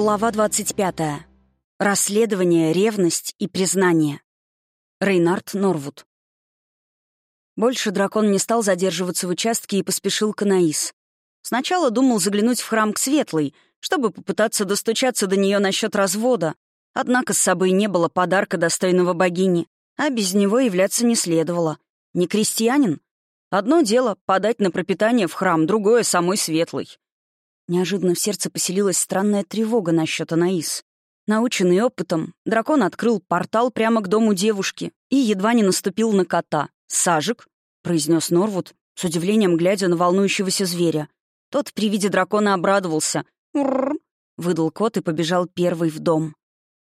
Глава 25. Расследование, ревность и признание. Рейнард Норвуд. Больше дракон не стал задерживаться в участке и поспешил к Анаис. Сначала думал заглянуть в храм к Светлой, чтобы попытаться достучаться до нее насчет развода, однако с собой не было подарка достойного богини, а без него являться не следовало. Не крестьянин. Одно дело — подать на пропитание в храм, другое — самой Светлой. Неожиданно в сердце поселилась странная тревога насчет Анаис. Наученный опытом, дракон открыл портал прямо к дому девушки и едва не наступил на кота. «Сажик?» — произнес Норвуд, с удивлением глядя на волнующегося зверя. Тот при виде дракона обрадовался. «Уррр!» — выдал кот и побежал первый в дом.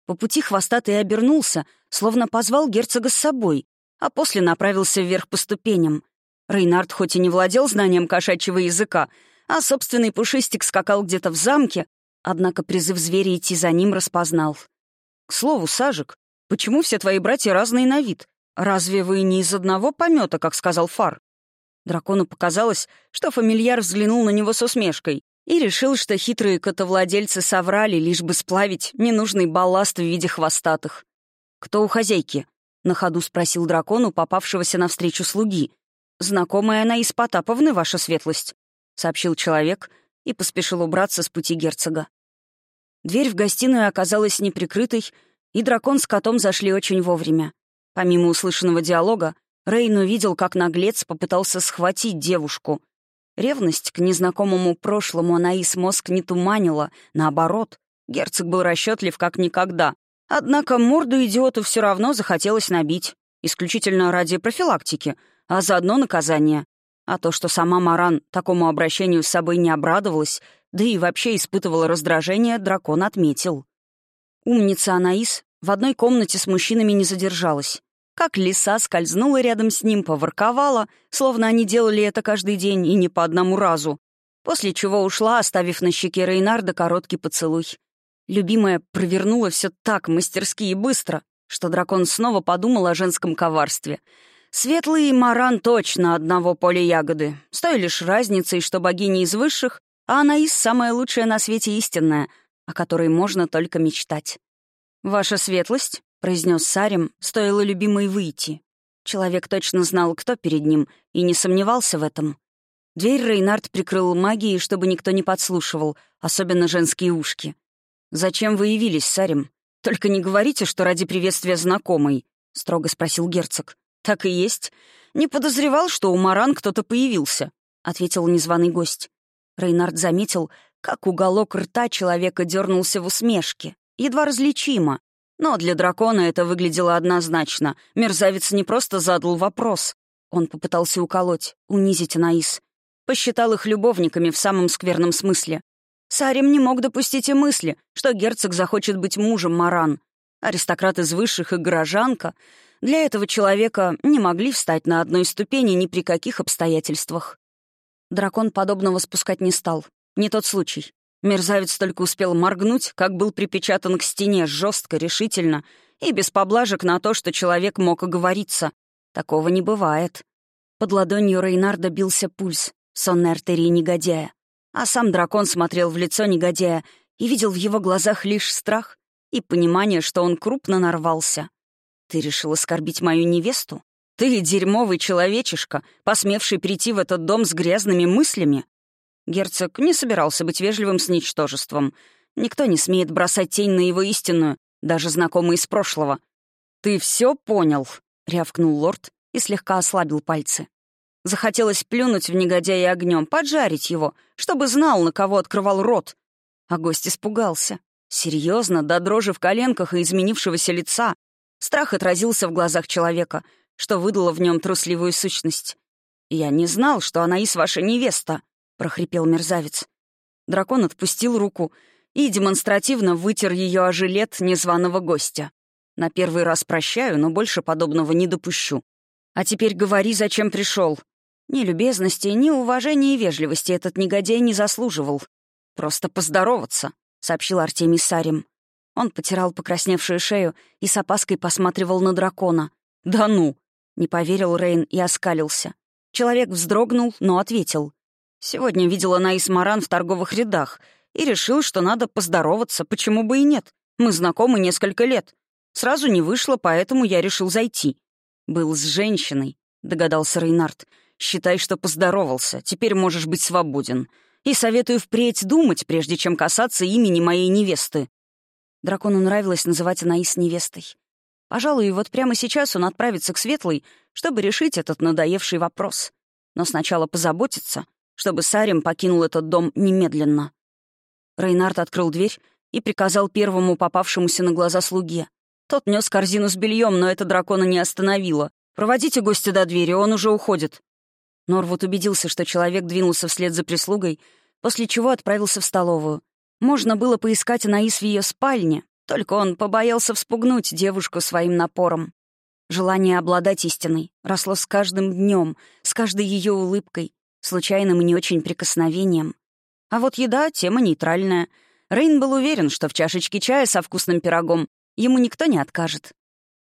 По пути хвостатый обернулся, словно позвал герцога с собой, а после направился вверх по ступеням. Рейнард хоть и не владел знанием кошачьего языка, а собственный пушистик скакал где-то в замке, однако призыв зверя идти за ним распознал. «К слову, Сажик, почему все твои братья разные на вид? Разве вы не из одного помета, как сказал Фар?» Дракону показалось, что фамильяр взглянул на него с усмешкой и решил, что хитрые котовладельцы соврали, лишь бы сплавить ненужный балласт в виде хвостатых. «Кто у хозяйки?» — на ходу спросил дракону попавшегося навстречу слуги. «Знакомая она из Потаповны, ваша светлость», — сообщил человек и поспешил убраться с пути герцога. Дверь в гостиную оказалась неприкрытой, и дракон с котом зашли очень вовремя. Помимо услышанного диалога, Рейн увидел, как наглец попытался схватить девушку. Ревность к незнакомому прошлому Анаис мозг не туманила, наоборот, герцог был расчетлив как никогда. Однако морду идиоту все равно захотелось набить, исключительно ради профилактики, а заодно наказания. А то, что сама Маран такому обращению с собой не обрадовалась, да и вообще испытывала раздражение, дракон отметил. Умница Анаис в одной комнате с мужчинами не задержалась. Как лиса скользнула рядом с ним, поворковала, словно они делали это каждый день и не по одному разу. После чего ушла, оставив на щеке Рейнарда короткий поцелуй. Любимая провернула все так мастерски и быстро, что дракон снова подумал о женском коварстве — Светлый и Маран точно одного поля ягоды. С той лишь разницей, что богиня из высших, а Анаис — самая лучшая на свете истинная, о которой можно только мечтать. «Ваша светлость», — произнес Сарим, — стоило любимой выйти. Человек точно знал, кто перед ним, и не сомневался в этом. Дверь Рейнард прикрыл магией, чтобы никто не подслушивал, особенно женские ушки. «Зачем вы явились, Сарим? Только не говорите, что ради приветствия знакомой», — строго спросил герцог. «Так и есть. Не подозревал, что у Маран кто-то появился», — ответил незваный гость. Рейнард заметил, как уголок рта человека дернулся в усмешке. Едва различимо. Но для дракона это выглядело однозначно. Мерзавец не просто задал вопрос. Он попытался уколоть, унизить Анаис. Посчитал их любовниками в самом скверном смысле. Сарим не мог допустить и мысли, что герцог захочет быть мужем Маран. Аристократ из высших и горожанка для этого человека не могли встать на одной ступени ни при каких обстоятельствах. Дракон подобного спускать не стал. Не тот случай. Мерзавец только успел моргнуть, как был припечатан к стене жестко, решительно и без поблажек на то, что человек мог оговориться. Такого не бывает. Под ладонью Рейнарда бился пульс, сонной артерии негодяя. А сам дракон смотрел в лицо негодяя и видел в его глазах лишь страх и понимание, что он крупно нарвался. «Ты решил оскорбить мою невесту? Ты дерьмовый человечишка, посмевший прийти в этот дом с грязными мыслями?» Герцог не собирался быть вежливым с ничтожеством. Никто не смеет бросать тень на его истинную, даже знакомый из прошлого. «Ты все понял?» — рявкнул лорд и слегка ослабил пальцы. Захотелось плюнуть в негодяя огнем, поджарить его, чтобы знал, на кого открывал рот. А гость испугался. Серьезно, до дрожи в коленках и изменившегося лица. Страх отразился в глазах человека, что выдало в нем трусливую сущность. «Я не знал, что Анаис ваша невеста», — прохрипел мерзавец. Дракон отпустил руку и демонстративно вытер ее о жилет незваного гостя. «На первый раз прощаю, но больше подобного не допущу. А теперь говори, зачем пришел. Ни любезности, ни уважения и вежливости этот негодяй не заслуживал. Просто поздороваться», — сообщил Артемий Сарим. Он потирал покрасневшую шею и с опаской посматривал на дракона. «Да ну!» — не поверил Рейн и оскалился. Человек вздрогнул, но ответил. «Сегодня видела Наис Маран в торговых рядах и решил, что надо поздороваться, почему бы и нет. Мы знакомы несколько лет. Сразу не вышло, поэтому я решил зайти. Был с женщиной, догадался Рейнард. Считай, что поздоровался, теперь можешь быть свободен. И советую впредь думать, прежде чем касаться имени моей невесты. Дракону нравилось называть Анаис невестой. Пожалуй, вот прямо сейчас он отправится к Светлой, чтобы решить этот надоевший вопрос. Но сначала позаботиться, чтобы Сарим покинул этот дом немедленно. Рейнард открыл дверь и приказал первому попавшемуся на глаза слуге. Тот нес корзину с бельем, но это дракона не остановило. «Проводите гостя до двери, он уже уходит». Норвуд убедился, что человек двинулся вслед за прислугой, после чего отправился в столовую. Можно было поискать Анаис в ее спальне, только он побоялся вспугнуть девушку своим напором. Желание обладать истиной росло с каждым днем, с каждой ее улыбкой, случайным и не очень прикосновением. А вот еда — тема нейтральная. Рейн был уверен, что в чашечке чая со вкусным пирогом ему никто не откажет.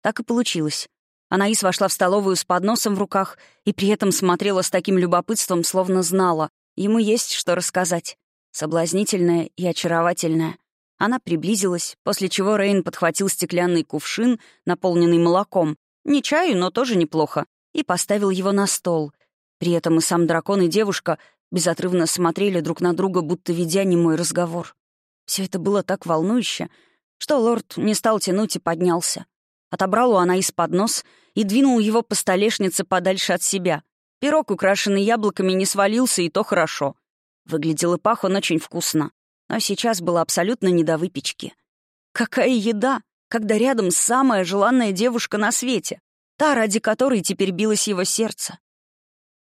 Так и получилось. Анаис вошла в столовую с подносом в руках и при этом смотрела с таким любопытством, словно знала. Ему есть что рассказать. Соблазнительная и очаровательная. Она приблизилась, после чего Рейн подхватил стеклянный кувшин, наполненный молоком. Не чаю, но тоже неплохо. И поставил его на стол. При этом и сам дракон, и девушка безотрывно смотрели друг на друга, будто ведя немой разговор. Все это было так волнующе, что лорд не стал тянуть и поднялся. Отобрал у она из-под нос и двинул его по столешнице подальше от себя. Пирог, украшенный яблоками, не свалился, и то хорошо. Выглядел и пах он очень вкусно. Но сейчас было абсолютно не до выпечки. Какая еда, когда рядом самая желанная девушка на свете, та, ради которой теперь билось его сердце.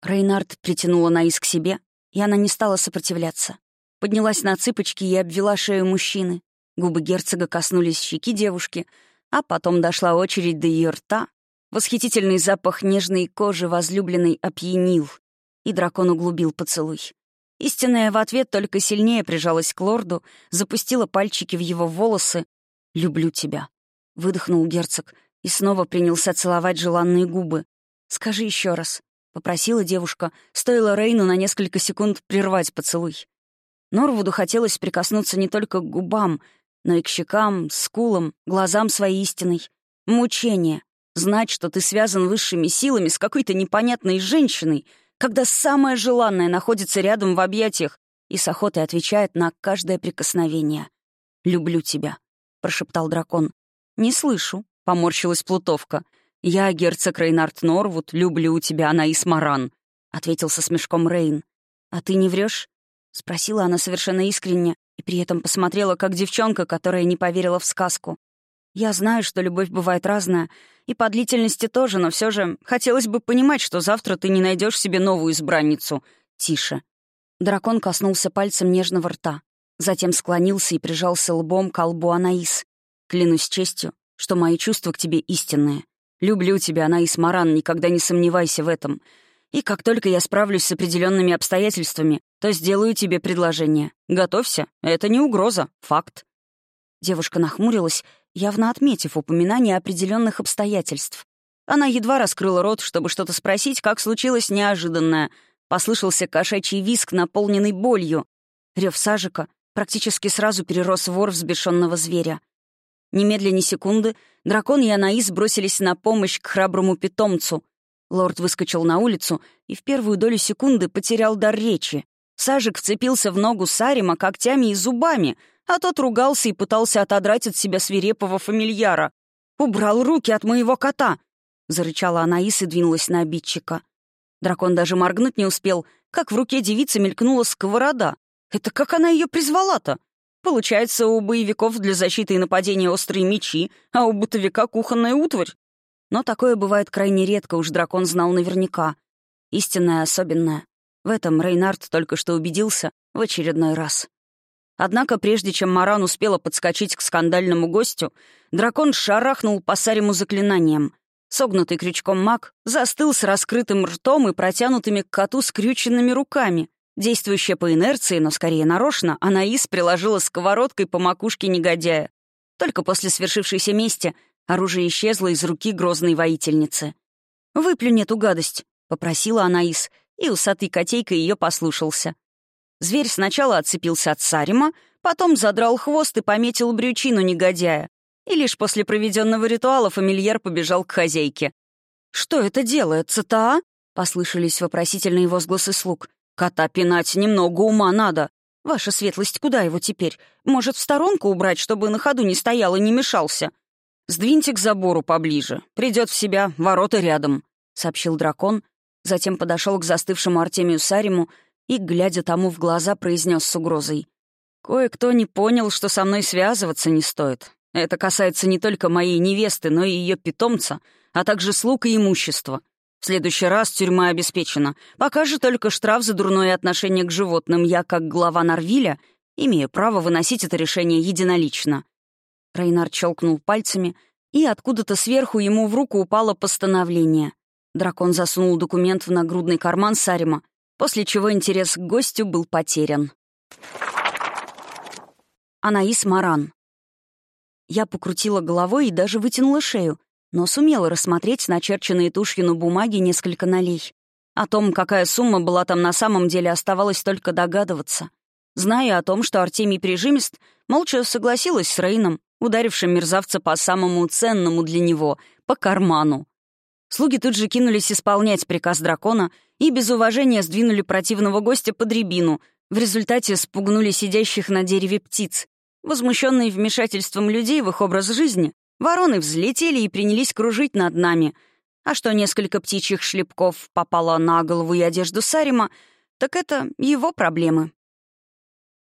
Рейнард притянула Наис к себе, и она не стала сопротивляться. Поднялась на цыпочки и обвела шею мужчины. Губы герцога коснулись щеки девушки, а потом дошла очередь до ее рта. Восхитительный запах нежной кожи возлюбленной опьянил, и дракон углубил поцелуй. Истинная в ответ только сильнее прижалась к лорду, запустила пальчики в его волосы. «Люблю тебя», — выдохнул герцог и снова принялся целовать желанные губы. «Скажи еще раз», — попросила девушка, стоило Рейну на несколько секунд прервать поцелуй. Норвуду хотелось прикоснуться не только к губам, но и к щекам, скулам, глазам своей истиной. Мучение. Знать, что ты связан высшими силами с какой-то непонятной женщиной — когда самое желанное находится рядом в объятиях и с охотой отвечает на каждое прикосновение. «Люблю тебя», — прошептал дракон. «Не слышу», — поморщилась Плутовка. «Я, герцог Рейнард Норвуд, люблю тебя, Анаис Маран», — ответил со смешком Рейн. «А ты не врешь? спросила она совершенно искренне и при этом посмотрела, как девчонка, которая не поверила в сказку. «Я знаю, что любовь бывает разная, и по длительности тоже, но все же хотелось бы понимать, что завтра ты не найдешь себе новую избранницу. Тише». Дракон коснулся пальцем нежного рта, затем склонился и прижался лбом к лбу Анаис. «Клянусь честью, что мои чувства к тебе истинные. Люблю тебя, Анаис Маран, никогда не сомневайся в этом. И как только я справлюсь с определенными обстоятельствами, то сделаю тебе предложение. Готовься, это не угроза, факт». Девушка нахмурилась явно отметив упоминание определенных обстоятельств. Она едва раскрыла рот, чтобы что-то спросить, как случилось неожиданное. Послышался кошачий виск, наполненный болью. Рев сажика практически сразу перерос вор взбешенного зверя. Немедленно секунды дракон и Анаис бросились на помощь к храброму питомцу. Лорд выскочил на улицу и в первую долю секунды потерял дар речи. Сажик вцепился в ногу Сарима когтями и зубами — а тот ругался и пытался отодрать от себя свирепого фамильяра. «Убрал руки от моего кота!» — зарычала Анаис и двинулась на обидчика. Дракон даже моргнуть не успел, как в руке девицы мелькнула сковорода. Это как она ее призвала-то? Получается, у боевиков для защиты и нападения острые мечи, а у бытовика кухонная утварь. Но такое бывает крайне редко, уж дракон знал наверняка. Истинное особенное. В этом Рейнард только что убедился в очередной раз. Однако прежде чем Маран успела подскочить к скандальному гостю, дракон шарахнул по Сариму заклинанием. Согнутый крючком маг застыл с раскрытым ртом и протянутыми к коту скрюченными руками. Действующая по инерции, но скорее нарочно, Анаис приложила сковородкой по макушке негодяя. Только после свершившейся мести оружие исчезло из руки грозной воительницы. «Выплюнь эту гадость», — попросила Анаис, и усатый котейка ее послушался. Зверь сначала отцепился от Сарима, Потом задрал хвост и пометил брючину негодяя. И лишь после проведенного ритуала фамильяр побежал к хозяйке. «Что это делается-то, а?» — послышались вопросительные возгласы слуг. «Кота пинать немного ума надо. Ваша светлость, куда его теперь? Может, в сторонку убрать, чтобы на ходу не стоял и не мешался?» «Сдвиньте к забору поближе. Придет в себя, ворота рядом», — сообщил дракон. Затем подошел к застывшему Артемию Сариму и, глядя тому в глаза, произнес с угрозой. «Кое-кто не понял, что со мной связываться не стоит. Это касается не только моей невесты, но и ее питомца, а также слуг и имущества. В следующий раз тюрьма обеспечена. Пока же только штраф за дурное отношение к животным. Я, как глава Нарвиля, имею право выносить это решение единолично». Рейнар щелкнул пальцами, и откуда-то сверху ему в руку упало постановление. Дракон засунул документ в нагрудный карман Сарима, после чего интерес к гостю был потерян. Анаис Маран. Я покрутила головой и даже вытянула шею, но сумела рассмотреть начерченные тушью на бумаге несколько налей. О том, какая сумма была там на самом деле, оставалось только догадываться. Зная о том, что Артемий Прижимист молча согласилась с Рейном, ударившим мерзавца по самому ценному для него — по карману. Слуги тут же кинулись исполнять приказ дракона и без уважения сдвинули противного гостя под рябину, в результате спугнули сидящих на дереве птиц. Возмущенные вмешательством людей в их образ жизни, вороны взлетели и принялись кружить над нами. А что несколько птичьих шлепков попало на голову и одежду Сарима, так это его проблемы.